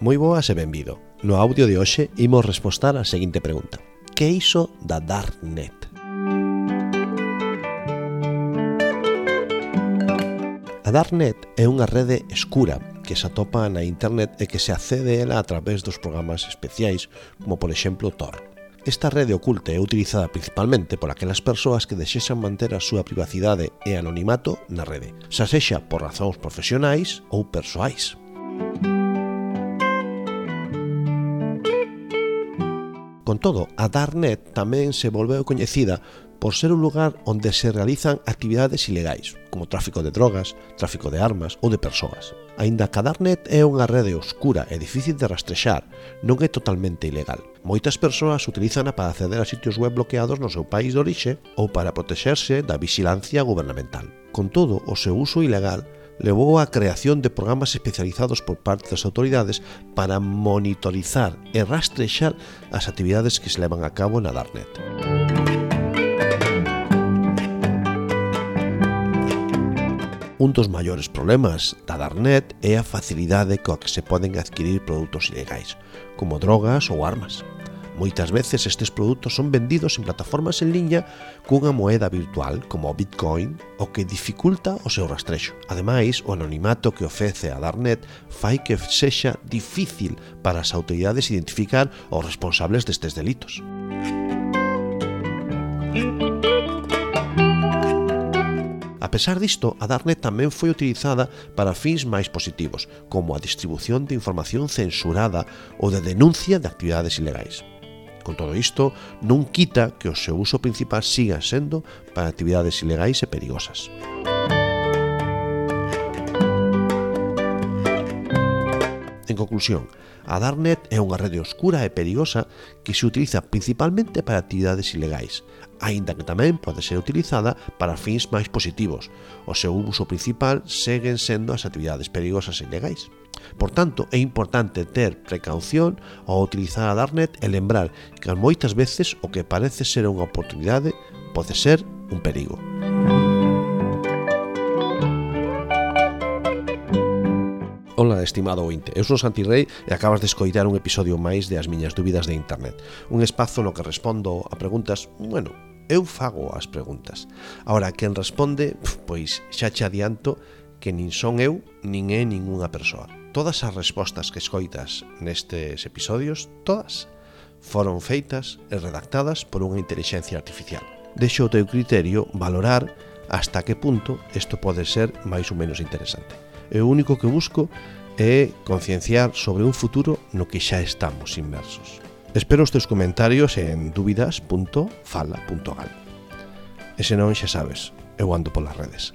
Moi boas e benvido. No audio de hoxe imos respostar a seguinte pregunta. Que iso da Darknet? A Darknet é unha rede escura que se atopa na internet e que se accede ela a través dos programas especiais, como por exemplo Tor. Esta rede oculta é utilizada principalmente por aquelas persoas que desexan manter a súa privacidade e anonimato na rede, xa sexa por razóns profesionais ou persoais. Música Con todo, a Darknet tamén se volveu coñecida por ser un lugar onde se realizan actividades ilegais, como tráfico de drogas, tráfico de armas ou de persoas. Aínda que a Darknet é unha rede oscura e difícil de rastrexar, non é totalmente ilegal. Moitas persoas utilizana para acceder a sitios web bloqueados no seu país de orixe ou para protexerse da vixilancia gubernamental. Con todo, o seu uso ilegal levou á creación de programas especializados por parte das autoridades para monitorizar e rastrexar as actividades que se levan a cabo na Darknet. Un dos maiores problemas da Darknet é a facilidade coa que se poden adquirir produtos ilegais, como drogas ou armas. Moitas veces estes produtos son vendidos en plataformas en liña cunha moeda virtual como o Bitcoin, o que dificulta o seu rastrexo. Ademais, o anonimato que ofrece a Darknet fai que sexa difícil para as autoridades identificar os responsables destes delitos. A pesar disto, a Darknet tamén foi utilizada para fins máis positivos, como a distribución de información censurada ou de denuncia de actividades ilegais. Con todo isto, non quita que o seu uso principal siga sendo para actividades ilegais e perigosas. En conclusión, a Darknet é unha rede oscura e perigosa que se utiliza principalmente para actividades ilegais, aínda que tamén pode ser utilizada para fins máis positivos. O seu uso principal seguen sendo as actividades perigosas e ilegais. Por tanto, é importante ter precaución ao utilizar a Darknet e lembrar que moitas veces o que parece ser unha oportunidade pode ser un perigo. Ola, estimado ointe, eu son Santi Rey e acabas de escoitar un episodio máis de As miñas dúbidas de internet. Un espazo no que respondo a preguntas, bueno, eu fago as preguntas. Ahora, quen responde, pois xa che adianto que nin son eu, nin é ningunha persoa. Todas as respostas que escoitas nestes episodios, todas, foron feitas e redactadas por unha inteligencia artificial. Deixo o teu criterio valorar hasta que punto isto pode ser máis ou menos interesante. E o único que busco é concienciar sobre un futuro no que xa estamos inmersos. Espero os teus comentarios en dúbidas.fala.gal E senón xa sabes, eu ando polas redes.